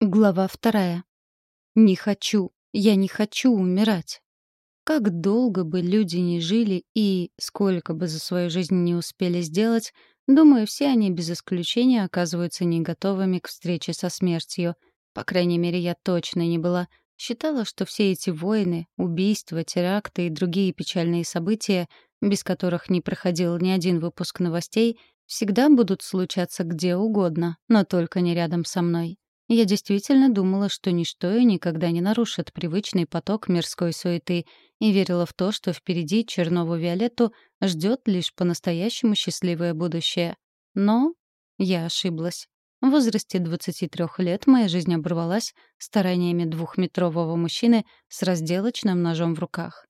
Глава вторая. Не хочу, я не хочу умирать. Как долго бы люди ни жили и сколько бы за свою жизнь не успели сделать, думаю, все они без исключения оказываются не готовыми к встрече со смертью. По крайней мере, я точно не была. Считала, что все эти войны, убийства, теракты и другие печальные события, без которых не проходил ни один выпуск новостей, всегда будут случаться где угодно, но только не рядом со мной. Я действительно думала, что ничто и никогда не нарушит привычный поток мирской суеты, и верила в то, что впереди Чернову Виолетту ждет лишь по-настоящему счастливое будущее. Но я ошиблась. В возрасте 23 лет моя жизнь оборвалась стараниями двухметрового мужчины с разделочным ножом в руках.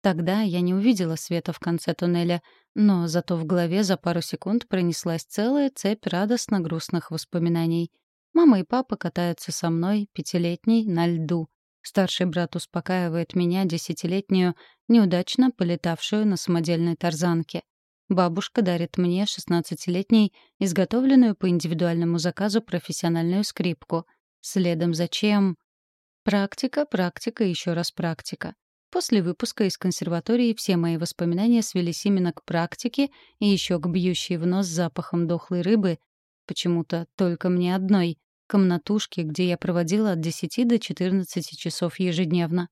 Тогда я не увидела света в конце туннеля, но зато в голове за пару секунд пронеслась целая цепь радостно-грустных воспоминаний — Мама и папа катаются со мной, пятилетней, на льду. Старший брат успокаивает меня, десятилетнюю, неудачно полетавшую на самодельной тарзанке. Бабушка дарит мне, шестнадцатилетней, изготовленную по индивидуальному заказу профессиональную скрипку. Следом за чем... Практика, практика, еще раз практика. После выпуска из консерватории все мои воспоминания свелись именно к практике и еще к бьющей в нос запахом дохлой рыбы, почему-то только мне одной, комнатушке, где я проводила от 10 до 14 часов ежедневно.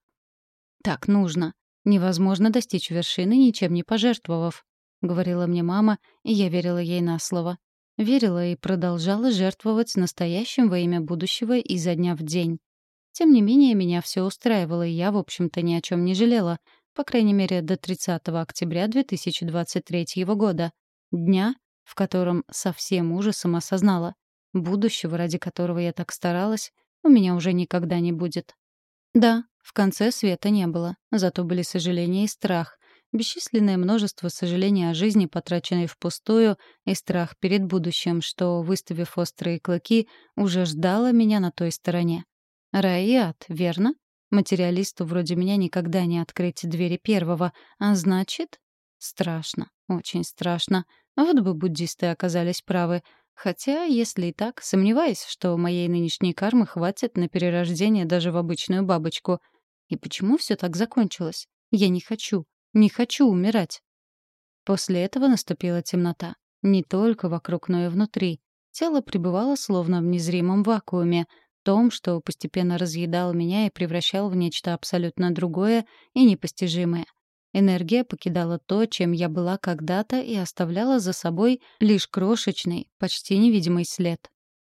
«Так нужно. Невозможно достичь вершины, ничем не пожертвовав», — говорила мне мама, и я верила ей на слово. Верила и продолжала жертвовать настоящим во имя будущего изо дня в день. Тем не менее, меня все устраивало, и я, в общем-то, ни о чем не жалела, по крайней мере, до 30 октября 2023 года, дня, в котором со всем ужасом осознала. Будущего, ради которого я так старалась, у меня уже никогда не будет. Да, в конце света не было, зато были сожаления и страх. Бесчисленное множество сожалений о жизни, потраченной впустую, и страх перед будущим, что, выставив острые клыки, уже ждало меня на той стороне. Рай и ад, верно? Материалисту вроде меня никогда не открыть двери первого, а значит... Страшно, очень страшно. Вот бы буддисты оказались правы. Хотя, если и так, сомневаюсь, что моей нынешней кармы хватит на перерождение даже в обычную бабочку. И почему все так закончилось? Я не хочу, не хочу умирать. После этого наступила темнота. Не только вокруг, но и внутри. Тело пребывало словно в незримом вакууме, том, что постепенно разъедал меня и превращал в нечто абсолютно другое и непостижимое — Энергия покидала то, чем я была когда-то, и оставляла за собой лишь крошечный, почти невидимый след.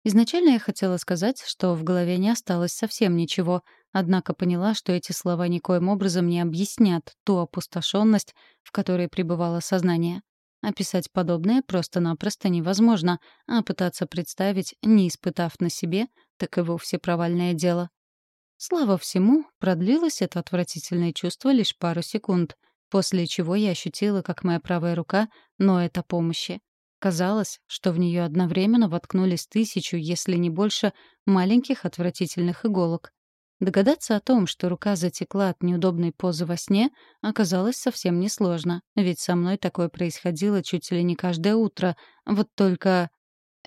Изначально я хотела сказать, что в голове не осталось совсем ничего, однако поняла, что эти слова никоим образом не объяснят ту опустошенность, в которой пребывало сознание. Описать подобное просто-напросто невозможно, а пытаться представить, не испытав на себе, так и вовсе провальное дело. Слава всему, продлилось это отвратительное чувство лишь пару секунд, после чего я ощутила, как моя правая рука ноет о помощи. Казалось, что в нее одновременно воткнулись тысячу, если не больше, маленьких отвратительных иголок. Догадаться о том, что рука затекла от неудобной позы во сне, оказалось совсем несложно, ведь со мной такое происходило чуть ли не каждое утро. Вот только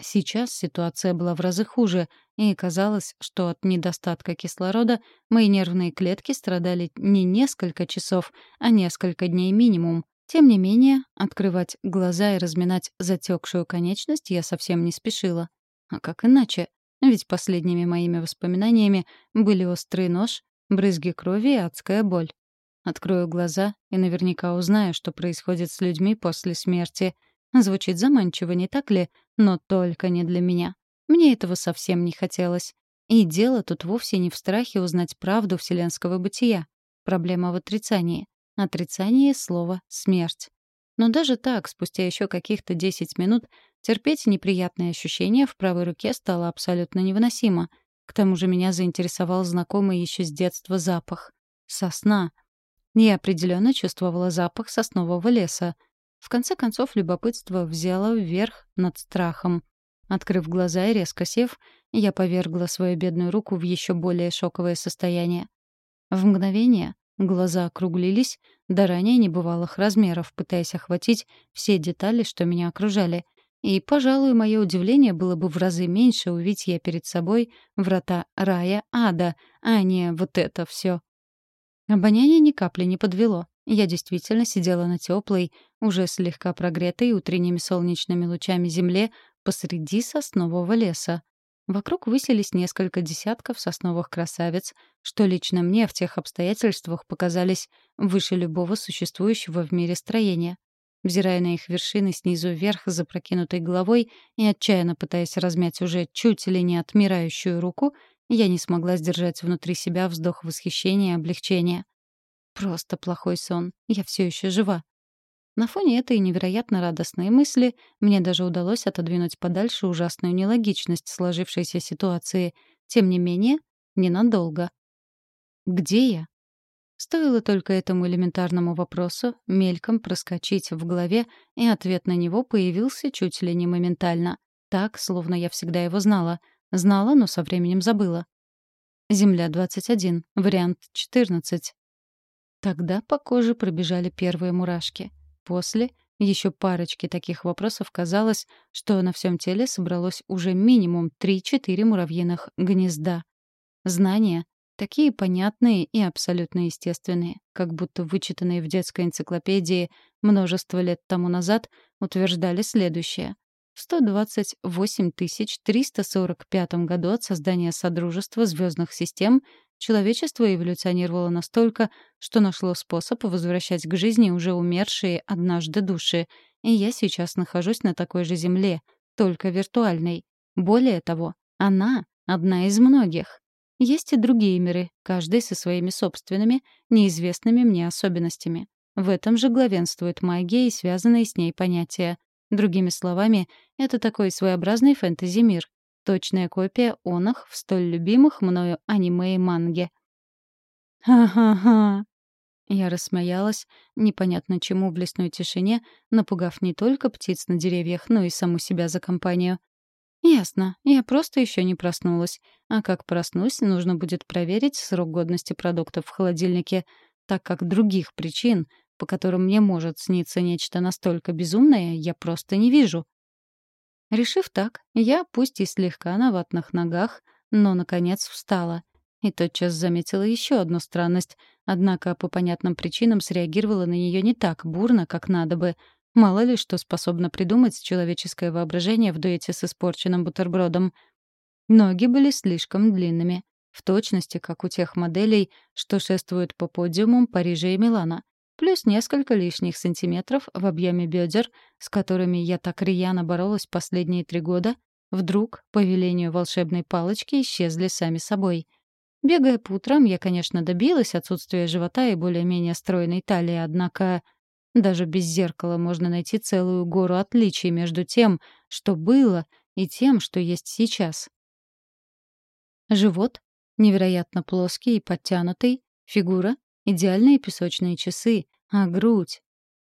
Сейчас ситуация была в разы хуже, и казалось, что от недостатка кислорода мои нервные клетки страдали не несколько часов, а несколько дней минимум. Тем не менее, открывать глаза и разминать затекшую конечность я совсем не спешила. А как иначе? Ведь последними моими воспоминаниями были острый нож, брызги крови и адская боль. Открою глаза и наверняка узнаю, что происходит с людьми после смерти — Звучит заманчиво, не так ли? Но только не для меня. Мне этого совсем не хотелось. И дело тут вовсе не в страхе узнать правду вселенского бытия. Проблема в отрицании. Отрицание слова «смерть». Но даже так, спустя еще каких-то 10 минут, терпеть неприятные ощущения в правой руке стало абсолютно невыносимо. К тому же меня заинтересовал знакомый еще с детства запах. Сосна. Я определенно чувствовала запах соснового леса, в конце концов, любопытство взяло вверх над страхом. Открыв глаза и резко сев, я повергла свою бедную руку в еще более шоковое состояние. В мгновение глаза округлились до ранее небывалых размеров, пытаясь охватить все детали, что меня окружали. И, пожалуй, мое удивление было бы в разы меньше, увидеть я перед собой врата рая ада, а не вот это все. Обоняние ни капли не подвело. Я действительно сидела на теплой, уже слегка прогретой утренними солнечными лучами земле посреди соснового леса. Вокруг высились несколько десятков сосновых красавиц, что лично мне в тех обстоятельствах показались выше любого существующего в мире строения. Взирая на их вершины снизу вверх запрокинутой головой и отчаянно пытаясь размять уже чуть ли не отмирающую руку, я не смогла сдержать внутри себя вздох восхищения и облегчения. Просто плохой сон. Я все еще жива. На фоне этой невероятно радостной мысли мне даже удалось отодвинуть подальше ужасную нелогичность сложившейся ситуации. Тем не менее, ненадолго. Где я? Стоило только этому элементарному вопросу мельком проскочить в голове, и ответ на него появился чуть ли не моментально. Так, словно я всегда его знала. Знала, но со временем забыла. Земля 21, вариант 14. Тогда по коже пробежали первые мурашки. После еще парочки таких вопросов казалось, что на всем теле собралось уже минимум 3-4 муравьиных гнезда. Знания, такие понятные и абсолютно естественные, как будто вычитанные в детской энциклопедии множество лет тому назад, утверждали следующее. В 128 345 году от создания Содружества звездных систем Человечество эволюционировало настолько, что нашло способ возвращать к жизни уже умершие однажды души. И я сейчас нахожусь на такой же Земле, только виртуальной. Более того, она — одна из многих. Есть и другие миры, каждый со своими собственными, неизвестными мне особенностями. В этом же главенствует магия и связанные с ней понятия. Другими словами, это такой своеобразный фэнтези-мир, Точная копия онах в столь любимых мною аниме и манге. «Ха-ха-ха!» Я рассмеялась, непонятно чему в лесной тишине, напугав не только птиц на деревьях, но и саму себя за компанию. «Ясно. Я просто еще не проснулась. А как проснусь, нужно будет проверить срок годности продуктов в холодильнике, так как других причин, по которым мне может сниться нечто настолько безумное, я просто не вижу. Решив так, я, пусть и слегка на ватных ногах, но, наконец, встала. И тотчас заметила еще одну странность, однако по понятным причинам среагировала на нее не так бурно, как надо бы. Мало ли что способно придумать человеческое воображение в дуэте с испорченным бутербродом. Ноги были слишком длинными, в точности, как у тех моделей, что шествуют по подиумам Парижа и Милана плюс несколько лишних сантиметров в объеме бедер, с которыми я так рьяно боролась последние три года, вдруг, по велению волшебной палочки, исчезли сами собой. Бегая по утрам, я, конечно, добилась отсутствия живота и более-менее стройной талии, однако даже без зеркала можно найти целую гору отличий между тем, что было, и тем, что есть сейчас. Живот невероятно плоский и подтянутый, фигура Идеальные песочные часы, а грудь...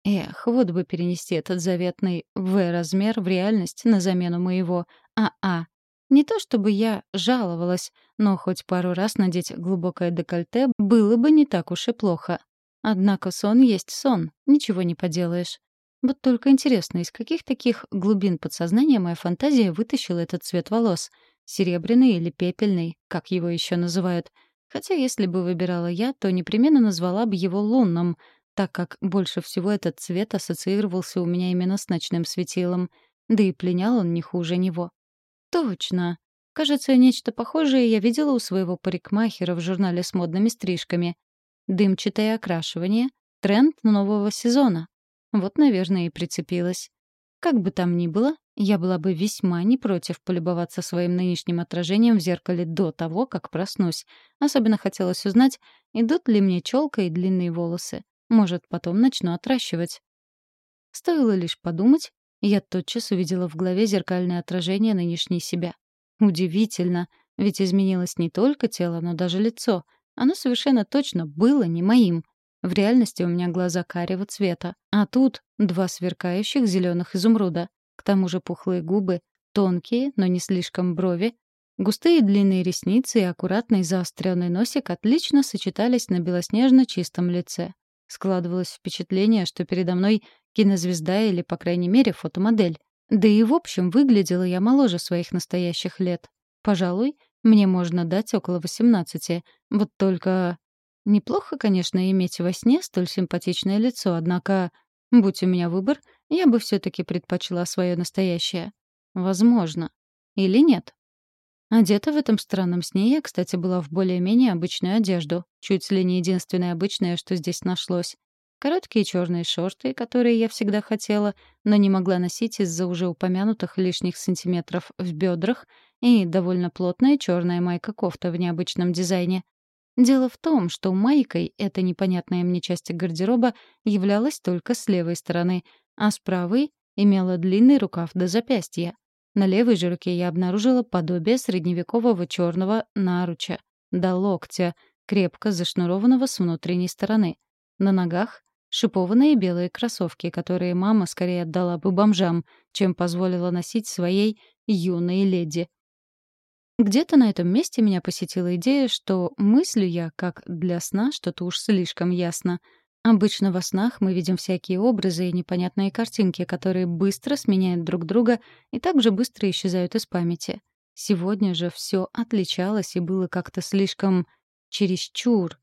Эх, вот бы перенести этот заветный В-размер в реальность на замену моего АА. Не то чтобы я жаловалась, но хоть пару раз надеть глубокое декольте было бы не так уж и плохо. Однако сон есть сон, ничего не поделаешь. Вот только интересно, из каких таких глубин подсознания моя фантазия вытащила этот цвет волос? Серебряный или пепельный, как его еще называют — Хотя если бы выбирала я, то непременно назвала бы его лунным, так как больше всего этот цвет ассоциировался у меня именно с ночным светилом, да и пленял он не хуже него. Точно. Кажется, нечто похожее я видела у своего парикмахера в журнале с модными стрижками. Дымчатое окрашивание — тренд нового сезона. Вот, наверное, и прицепилась. Как бы там ни было, я была бы весьма не против полюбоваться своим нынешним отражением в зеркале до того, как проснусь. Особенно хотелось узнать, идут ли мне челка и длинные волосы. Может, потом начну отращивать. Стоило лишь подумать, я тотчас увидела в голове зеркальное отражение нынешней себя. Удивительно, ведь изменилось не только тело, но даже лицо. Оно совершенно точно было не моим. В реальности у меня глаза карего цвета, а тут два сверкающих зеленых изумруда. К тому же пухлые губы, тонкие, но не слишком брови, густые длинные ресницы и аккуратный заостренный носик отлично сочетались на белоснежно чистом лице. Складывалось впечатление, что передо мной кинозвезда или, по крайней мере, фотомодель. Да и в общем выглядела я моложе своих настоящих лет. Пожалуй, мне можно дать около 18. Вот только... Неплохо, конечно, иметь во сне столь симпатичное лицо, однако, будь у меня выбор, я бы все таки предпочла свое настоящее. Возможно. Или нет. Одета в этом странном сне я, кстати, была в более-менее обычную одежду. Чуть ли не единственное обычное, что здесь нашлось. Короткие черные шорты, которые я всегда хотела, но не могла носить из-за уже упомянутых лишних сантиметров в бедрах, и довольно плотная черная майка-кофта в необычном дизайне. Дело в том, что майкой эта непонятная мне часть гардероба являлась только с левой стороны, а с правой имела длинный рукав до запястья. На левой же руке я обнаружила подобие средневекового черного наруча до локтя, крепко зашнурованного с внутренней стороны. На ногах — шипованные белые кроссовки, которые мама скорее отдала бы бомжам, чем позволила носить своей юной леди. Где-то на этом месте меня посетила идея, что мыслю я, как для сна, что-то уж слишком ясно. Обычно во снах мы видим всякие образы и непонятные картинки, которые быстро сменяют друг друга и также быстро исчезают из памяти. Сегодня же все отличалось и было как-то слишком чересчур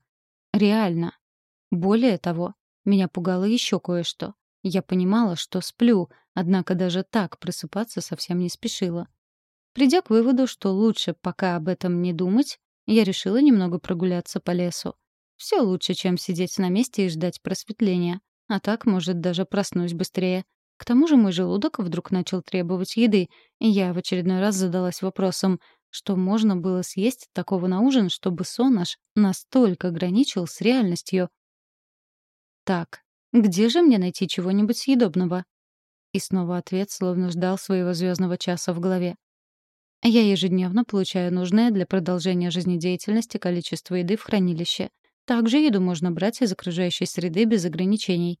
реально. Более того, меня пугало еще кое-что. Я понимала, что сплю, однако даже так просыпаться совсем не спешила. Придя к выводу, что лучше пока об этом не думать, я решила немного прогуляться по лесу. Все лучше, чем сидеть на месте и ждать просветления. А так, может, даже проснусь быстрее. К тому же мой желудок вдруг начал требовать еды, и я в очередной раз задалась вопросом, что можно было съесть такого на ужин, чтобы сон аж настолько граничил с реальностью. Так, где же мне найти чего-нибудь съедобного? И снова ответ словно ждал своего звездного часа в голове. Я ежедневно получаю нужное для продолжения жизнедеятельности количество еды в хранилище. Также еду можно брать из окружающей среды без ограничений.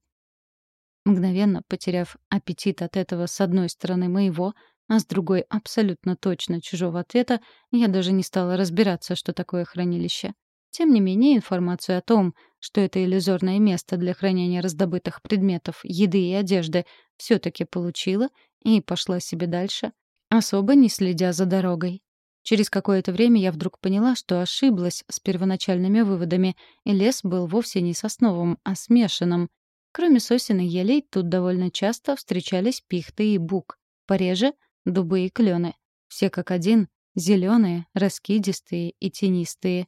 Мгновенно потеряв аппетит от этого с одной стороны моего, а с другой абсолютно точно чужого ответа, я даже не стала разбираться, что такое хранилище. Тем не менее, информацию о том, что это иллюзорное место для хранения раздобытых предметов, еды и одежды, все таки получила и пошла себе дальше, особо не следя за дорогой. Через какое-то время я вдруг поняла, что ошиблась с первоначальными выводами, и лес был вовсе не сосновым, а смешанным. Кроме сосен и елей, тут довольно часто встречались пихты и бук, пореже — дубы и клены. Все как один — зеленые, раскидистые и тенистые.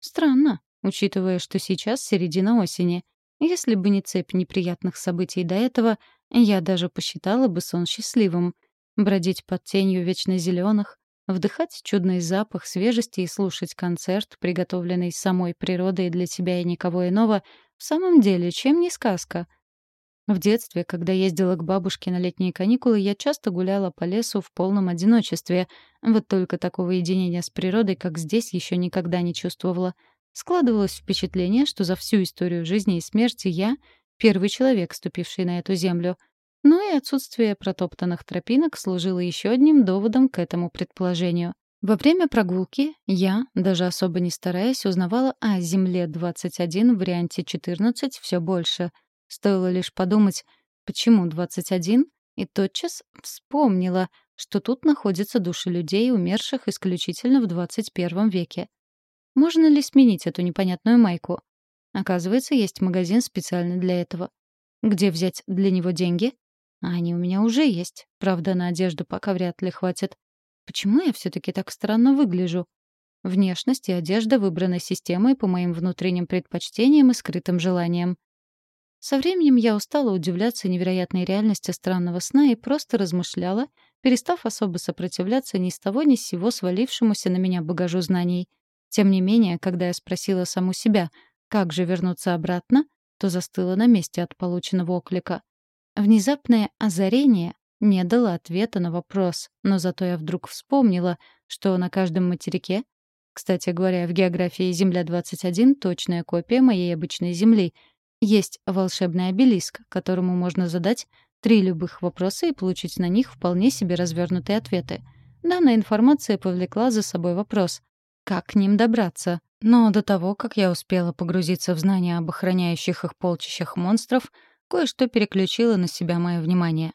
Странно, учитывая, что сейчас середина осени. Если бы не цепь неприятных событий до этого, я даже посчитала бы сон счастливым — бродить под тенью вечно зеленых, вдыхать чудный запах свежести и слушать концерт, приготовленный самой природой для тебя и никого иного, в самом деле, чем не сказка. В детстве, когда ездила к бабушке на летние каникулы, я часто гуляла по лесу в полном одиночестве. Вот только такого единения с природой, как здесь, еще никогда не чувствовала. Складывалось впечатление, что за всю историю жизни и смерти я — первый человек, ступивший на эту землю — но и отсутствие протоптанных тропинок служило еще одним доводом к этому предположению. Во время прогулки я, даже особо не стараясь, узнавала о Земле-21 в варианте 14 все больше. Стоило лишь подумать, почему 21, и тотчас вспомнила, что тут находятся души людей, умерших исключительно в 21 веке. Можно ли сменить эту непонятную майку? Оказывается, есть магазин специально для этого. Где взять для него деньги? А они у меня уже есть. Правда, на одежду пока вряд ли хватит. Почему я все-таки так странно выгляжу? Внешность и одежда выбраны системой по моим внутренним предпочтениям и скрытым желаниям. Со временем я устала удивляться невероятной реальности странного сна и просто размышляла, перестав особо сопротивляться ни с того ни с сего свалившемуся на меня багажу знаний. Тем не менее, когда я спросила саму себя, как же вернуться обратно, то застыла на месте от полученного оклика. Внезапное озарение не дало ответа на вопрос, но зато я вдруг вспомнила, что на каждом материке, кстати говоря, в географии Земля-21 точная копия моей обычной Земли, есть волшебный обелиск, которому можно задать три любых вопроса и получить на них вполне себе развернутые ответы. Данная информация повлекла за собой вопрос — как к ним добраться? Но до того, как я успела погрузиться в знания об охраняющих их полчищах монстров — кое-что переключило на себя мое внимание.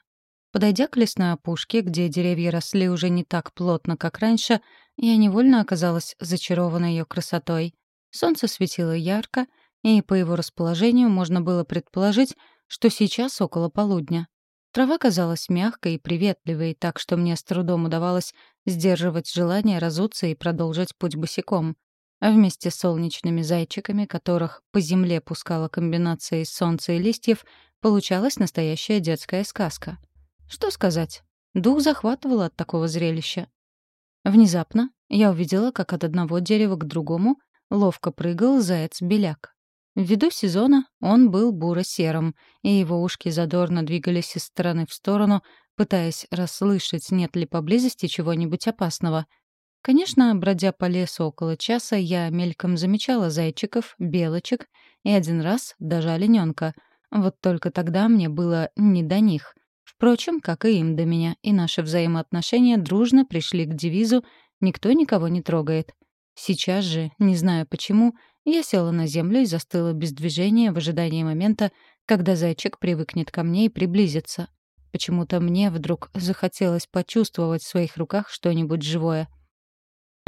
Подойдя к лесной опушке, где деревья росли уже не так плотно, как раньше, я невольно оказалась зачарована ее красотой. Солнце светило ярко, и по его расположению можно было предположить, что сейчас около полудня. Трава казалась мягкой и приветливой, так что мне с трудом удавалось сдерживать желание разуться и продолжить путь босиком. А вместе с солнечными зайчиками, которых по земле пускала комбинация из солнца и листьев, получалась настоящая детская сказка. Что сказать? Дух захватывал от такого зрелища. Внезапно я увидела, как от одного дерева к другому ловко прыгал заяц-беляк. Ввиду сезона он был буро-серым, и его ушки задорно двигались из стороны в сторону, пытаясь расслышать, нет ли поблизости чего-нибудь опасного. Конечно, бродя по лесу около часа, я мельком замечала зайчиков, белочек и один раз даже олененка. Вот только тогда мне было не до них. Впрочем, как и им до меня, и наши взаимоотношения дружно пришли к девизу «никто никого не трогает». Сейчас же, не знаю почему, я села на землю и застыла без движения в ожидании момента, когда зайчик привыкнет ко мне и приблизится. Почему-то мне вдруг захотелось почувствовать в своих руках что-нибудь живое.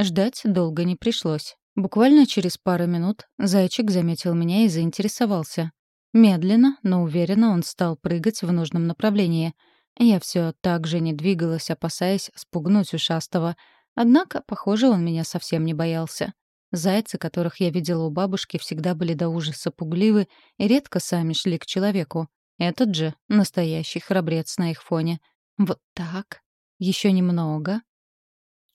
Ждать долго не пришлось. Буквально через пару минут зайчик заметил меня и заинтересовался. Медленно, но уверенно он стал прыгать в нужном направлении. Я все так же не двигалась, опасаясь спугнуть ушастого — Однако, похоже, он меня совсем не боялся. Зайцы, которых я видела у бабушки, всегда были до ужаса пугливы и редко сами шли к человеку. Этот же — настоящий храбрец на их фоне. Вот так. Еще немного.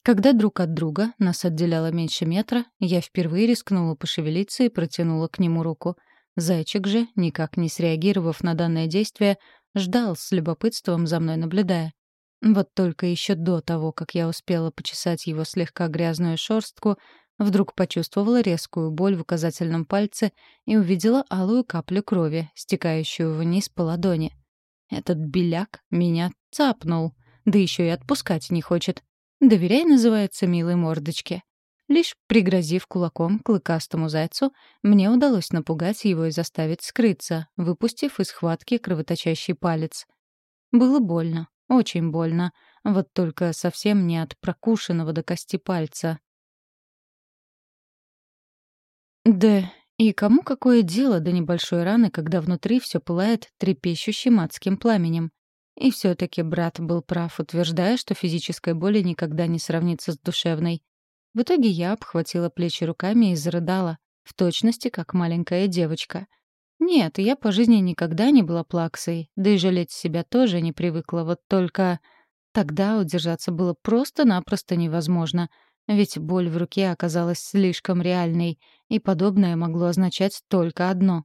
Когда друг от друга нас отделяло меньше метра, я впервые рискнула пошевелиться и протянула к нему руку. Зайчик же, никак не среагировав на данное действие, ждал с любопытством за мной наблюдая. Вот только еще до того, как я успела почесать его слегка грязную шорстку, вдруг почувствовала резкую боль в указательном пальце и увидела алую каплю крови, стекающую вниз по ладони. Этот беляк меня цапнул, да еще и отпускать не хочет. «Доверяй» называется милой мордочке. Лишь пригрозив кулаком клыкастому зайцу, мне удалось напугать его и заставить скрыться, выпустив из схватки кровоточащий палец. Было больно, очень больно. Вот только совсем не от прокушенного до кости пальца. Да, и кому какое дело до небольшой раны, когда внутри все пылает трепещущим адским пламенем? И все таки брат был прав, утверждая, что физической боли никогда не сравнится с душевной. В итоге я обхватила плечи руками и зарыдала, в точности, как маленькая девочка — нет, я по жизни никогда не была плаксой, да и жалеть себя тоже не привыкла, вот только тогда удержаться было просто-напросто невозможно, ведь боль в руке оказалась слишком реальной, и подобное могло означать только одно.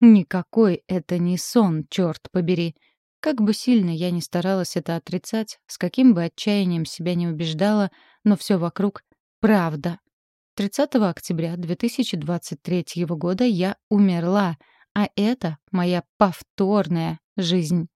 Никакой это не сон, черт побери. Как бы сильно я ни старалась это отрицать, с каким бы отчаянием себя не убеждала, но все вокруг — правда. 30 октября 2023 года я умерла — а это моя повторная жизнь.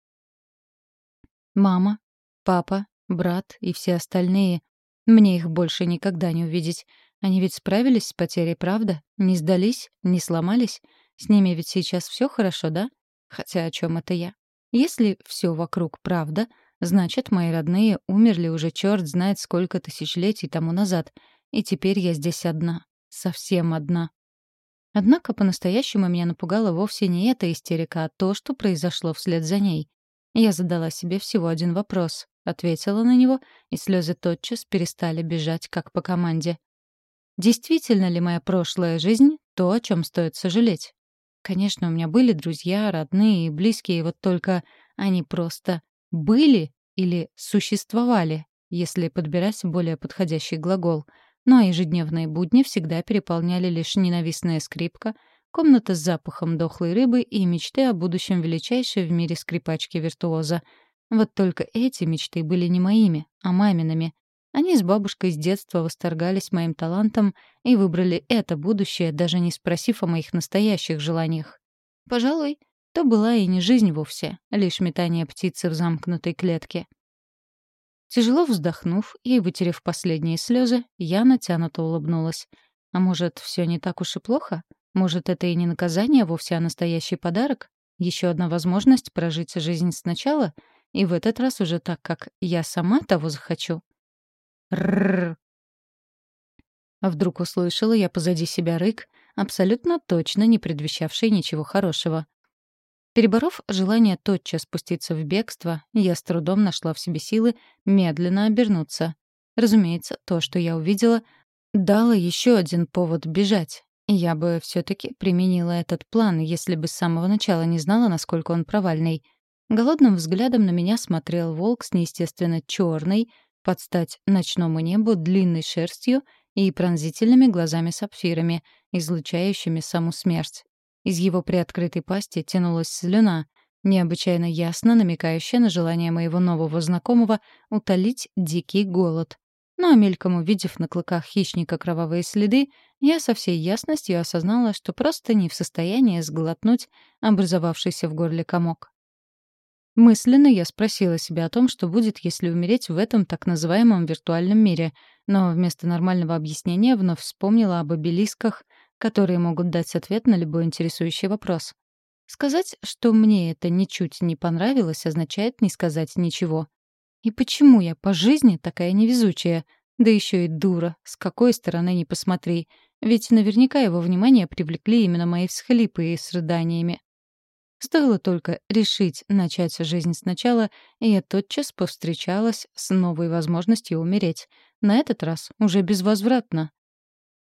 Мама, папа, брат и все остальные. Мне их больше никогда не увидеть. Они ведь справились с потерей, правда? Не сдались, не сломались. С ними ведь сейчас все хорошо, да? Хотя о чем это я? Если все вокруг правда, значит, мои родные умерли уже черт знает сколько тысячелетий тому назад. И теперь я здесь одна. Совсем одна. Однако по-настоящему меня напугала вовсе не эта истерика, а то, что произошло вслед за ней. Я задала себе всего один вопрос, ответила на него, и слезы тотчас перестали бежать, как по команде. Действительно ли моя прошлая жизнь то, о чем стоит сожалеть? Конечно, у меня были друзья, родные и близкие, вот только они просто были или существовали, если подбирать более подходящий глагол — но ежедневные будни всегда переполняли лишь ненавистная скрипка, комната с запахом дохлой рыбы и мечты о будущем величайшей в мире скрипачки-виртуоза. Вот только эти мечты были не моими, а мамиными. Они с бабушкой с детства восторгались моим талантом и выбрали это будущее, даже не спросив о моих настоящих желаниях. Пожалуй, то была и не жизнь вовсе, лишь метание птицы в замкнутой клетке. Тяжело вздохнув и вытерев последние слезы, я натянуто улыбнулась. А может, все не так уж и плохо? Может, это и не наказание, а вовсе а настоящий подарок? Еще одна возможность прожить жизнь сначала? и в этот раз уже так, как я сама того захочу. Рррр. Вдруг услышала я позади себя рык, абсолютно точно не предвещавший ничего хорошего. Переборов желание тотчас спуститься в бегство, я с трудом нашла в себе силы медленно обернуться. Разумеется, то, что я увидела, дало еще один повод бежать. Я бы все таки применила этот план, если бы с самого начала не знала, насколько он провальный. Голодным взглядом на меня смотрел волк с неестественно черной, под стать ночному небу, длинной шерстью и пронзительными глазами-сапфирами, излучающими саму смерть. Из его приоткрытой пасти тянулась слюна, необычайно ясно намекающая на желание моего нового знакомого утолить дикий голод. Но, мельком увидев на клыках хищника кровавые следы, я со всей ясностью осознала, что просто не в состоянии сглотнуть образовавшийся в горле комок. Мысленно я спросила себя о том, что будет, если умереть в этом так называемом виртуальном мире, но вместо нормального объяснения вновь вспомнила об обелисках, которые могут дать ответ на любой интересующий вопрос. Сказать, что мне это ничуть не понравилось, означает не сказать ничего. И почему я по жизни такая невезучая? Да еще и дура, с какой стороны ни посмотри. Ведь наверняка его внимание привлекли именно мои всхлипы и с рыданиями. Стоило только решить начать жизнь сначала, и я тотчас повстречалась с новой возможностью умереть. На этот раз уже безвозвратно.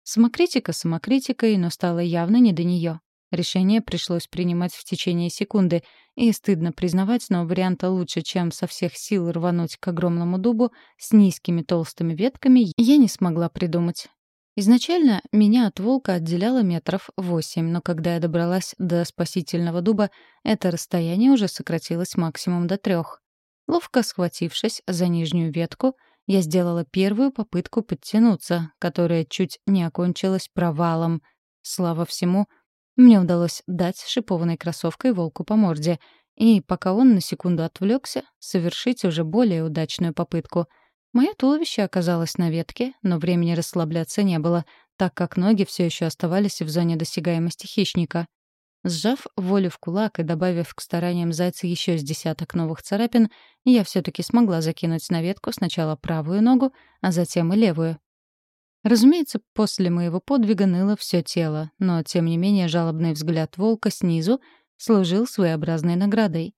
Самокритика самокритикой, но стало явно не до нее. Решение пришлось принимать в течение секунды, и стыдно признавать, но варианта лучше, чем со всех сил рвануть к огромному дубу с низкими толстыми ветками, я не смогла придумать. Изначально меня от волка отделяло метров восемь, но когда я добралась до спасительного дуба, это расстояние уже сократилось максимум до трех. Ловко схватившись за нижнюю ветку, я сделала первую попытку подтянуться, которая чуть не окончилась провалом. Слава всему, мне удалось дать шипованной кроссовкой волку по морде, и, пока он на секунду отвлекся, совершить уже более удачную попытку — Мое туловище оказалось на ветке, но времени расслабляться не было, так как ноги все еще оставались в зоне досягаемости хищника. Сжав волю в кулак и добавив к стараниям зайца еще с десяток новых царапин, я все-таки смогла закинуть на ветку сначала правую ногу, а затем и левую. Разумеется, после моего подвига ныло все тело, но, тем не менее, жалобный взгляд волка снизу служил своеобразной наградой.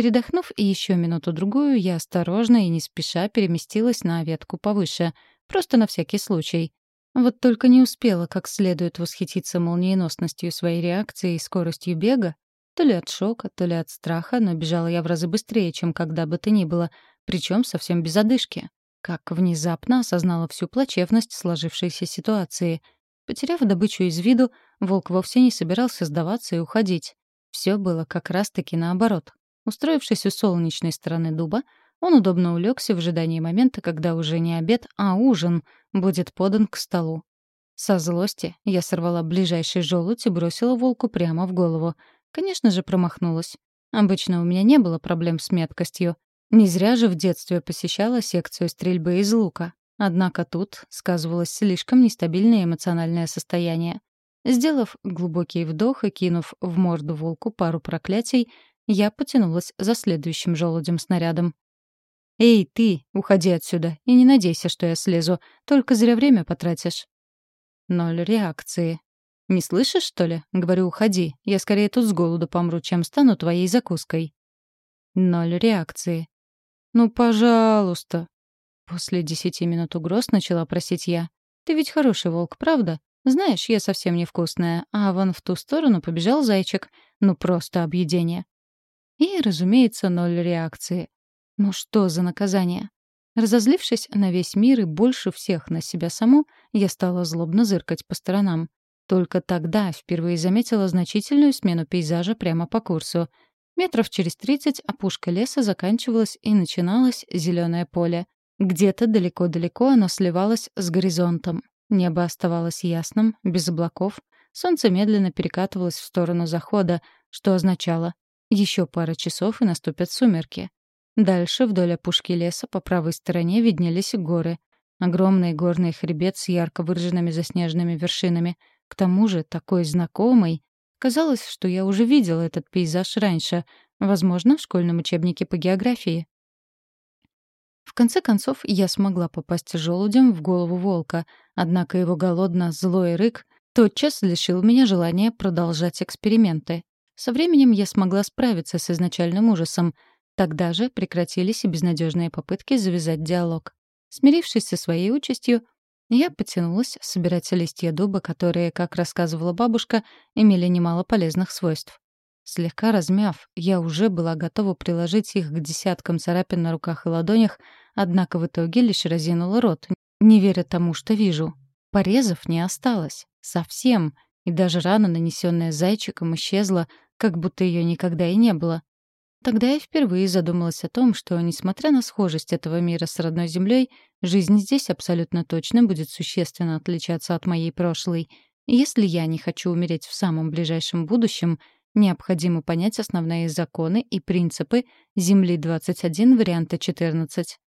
Передохнув еще минуту-другую, я осторожно и не спеша переместилась на ветку повыше, просто на всякий случай. Вот только не успела как следует восхититься молниеносностью своей реакции и скоростью бега, то ли от шока, то ли от страха, но бежала я в разы быстрее, чем когда бы то ни было, причем совсем без одышки. Как внезапно осознала всю плачевность сложившейся ситуации. Потеряв добычу из виду, волк вовсе не собирался сдаваться и уходить. Все было как раз-таки наоборот. Устроившись у солнечной стороны дуба, он удобно улегся в ожидании момента, когда уже не обед, а ужин будет подан к столу. Со злости я сорвала ближайший желудь и бросила волку прямо в голову. Конечно же, промахнулась. Обычно у меня не было проблем с меткостью. Не зря же в детстве посещала секцию стрельбы из лука. Однако тут сказывалось слишком нестабильное эмоциональное состояние. Сделав глубокий вдох и кинув в морду волку пару проклятий, я потянулась за следующим желудем-снарядом. «Эй, ты, уходи отсюда, и не надейся, что я слезу, только зря время потратишь». Ноль реакции. «Не слышишь, что ли? Говорю, уходи. Я скорее тут с голоду помру, чем стану твоей закуской». Ноль реакции. «Ну, пожалуйста». После десяти минут угроз начала просить я. «Ты ведь хороший волк, правда? Знаешь, я совсем невкусная, а вон в ту сторону побежал зайчик. Ну, просто объедение. И, разумеется, ноль реакции. Ну что за наказание? Разозлившись на весь мир и больше всех на себя саму, я стала злобно зыркать по сторонам. Только тогда впервые заметила значительную смену пейзажа прямо по курсу. Метров через тридцать опушка леса заканчивалась и начиналось зеленое поле. Где-то далеко-далеко оно сливалось с горизонтом. Небо оставалось ясным, без облаков. Солнце медленно перекатывалось в сторону захода, что означало еще пара часов, и наступят сумерки. Дальше вдоль опушки леса по правой стороне виднелись горы. Огромный горный хребет с ярко выраженными заснеженными вершинами. К тому же такой знакомый. Казалось, что я уже видела этот пейзаж раньше, возможно, в школьном учебнике по географии. В конце концов, я смогла попасть желудем в голову волка, однако его голодно-злой рык тотчас лишил меня желания продолжать эксперименты. Со временем я смогла справиться с изначальным ужасом. Тогда же прекратились и безнадежные попытки завязать диалог. Смирившись со своей участью, я потянулась собирать листья дуба, которые, как рассказывала бабушка, имели немало полезных свойств. Слегка размяв, я уже была готова приложить их к десяткам царапин на руках и ладонях, однако в итоге лишь разинула рот, не веря тому, что вижу. Порезов не осталось. Совсем. И даже рана, нанесенная зайчиком, исчезла, как будто ее никогда и не было. Тогда я впервые задумалась о том, что, несмотря на схожесть этого мира с родной землей, жизнь здесь абсолютно точно будет существенно отличаться от моей прошлой. Если я не хочу умереть в самом ближайшем будущем — Необходимо понять основные законы и принципы Земли-21 варианта 14.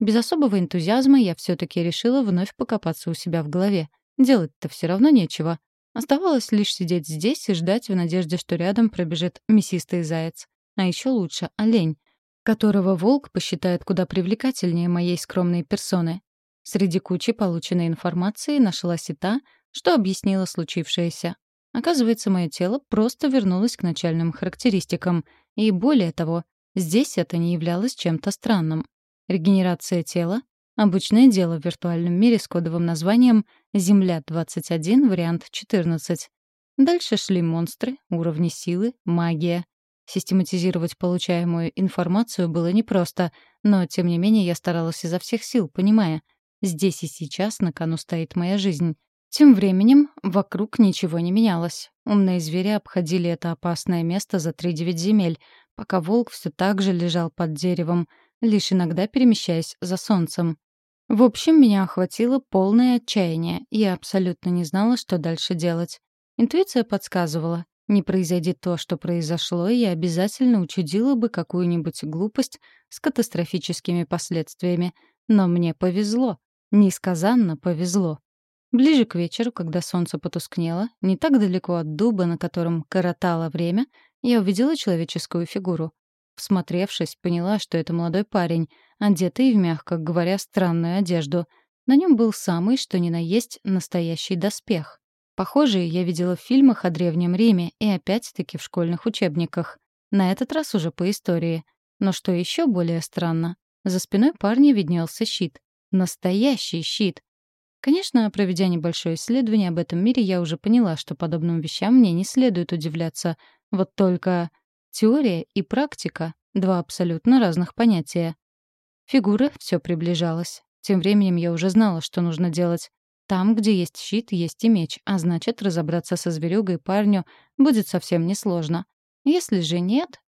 Без особого энтузиазма я все-таки решила вновь покопаться у себя в голове. Делать-то все равно нечего. Оставалось лишь сидеть здесь и ждать в надежде, что рядом пробежит мясистый заяц. А еще лучше — олень, которого волк посчитает куда привлекательнее моей скромной персоны. Среди кучи полученной информации нашлась и та, что объяснила случившееся. Оказывается, мое тело просто вернулось к начальным характеристикам. И более того, здесь это не являлось чем-то странным. Регенерация тела — обычное дело в виртуальном мире с кодовым названием «Земля-21, вариант 14». Дальше шли монстры, уровни силы, магия. Систематизировать получаемую информацию было непросто, но, тем не менее, я старалась изо всех сил, понимая, здесь и сейчас на кону стоит моя жизнь, тем временем вокруг ничего не менялось. Умные звери обходили это опасное место за три-девять земель, пока волк все так же лежал под деревом, лишь иногда перемещаясь за солнцем. В общем, меня охватило полное отчаяние, и я абсолютно не знала, что дальше делать. Интуиция подсказывала, не произойдет то, что произошло, и я обязательно учудила бы какую-нибудь глупость с катастрофическими последствиями. Но мне повезло. Несказанно повезло. Ближе к вечеру, когда солнце потускнело, не так далеко от дуба, на котором коротало время, я увидела человеческую фигуру. Всмотревшись, поняла, что это молодой парень, одетый в, мягко говоря, странную одежду. На нем был самый, что ни на есть, настоящий доспех. Похожие я видела в фильмах о Древнем Риме и опять-таки в школьных учебниках. На этот раз уже по истории. Но что еще более странно, за спиной парня виднелся щит. Настоящий щит, Конечно, проведя небольшое исследование об этом мире, я уже поняла, что подобным вещам мне не следует удивляться. Вот только теория и практика — два абсолютно разных понятия. Фигура все приближалась. Тем временем я уже знала, что нужно делать. Там, где есть щит, есть и меч, а значит, разобраться со зверюгой парню будет совсем несложно. Если же нет...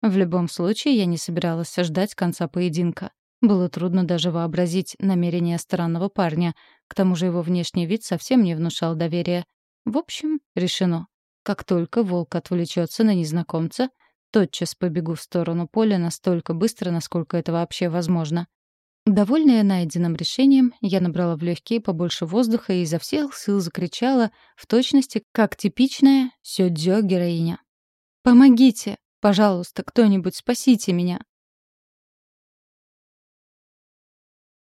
В любом случае, я не собиралась ждать конца поединка. Было трудно даже вообразить намерения странного парня. К тому же его внешний вид совсем не внушал доверия. В общем, решено. Как только волк отвлечется на незнакомца, тотчас побегу в сторону поля настолько быстро, насколько это вообще возможно. Довольная найденным решением, я набрала в легкие побольше воздуха и изо всех сил закричала, в точности, как типичная сёдзё героиня. «Помогите! Пожалуйста, кто-нибудь спасите меня!»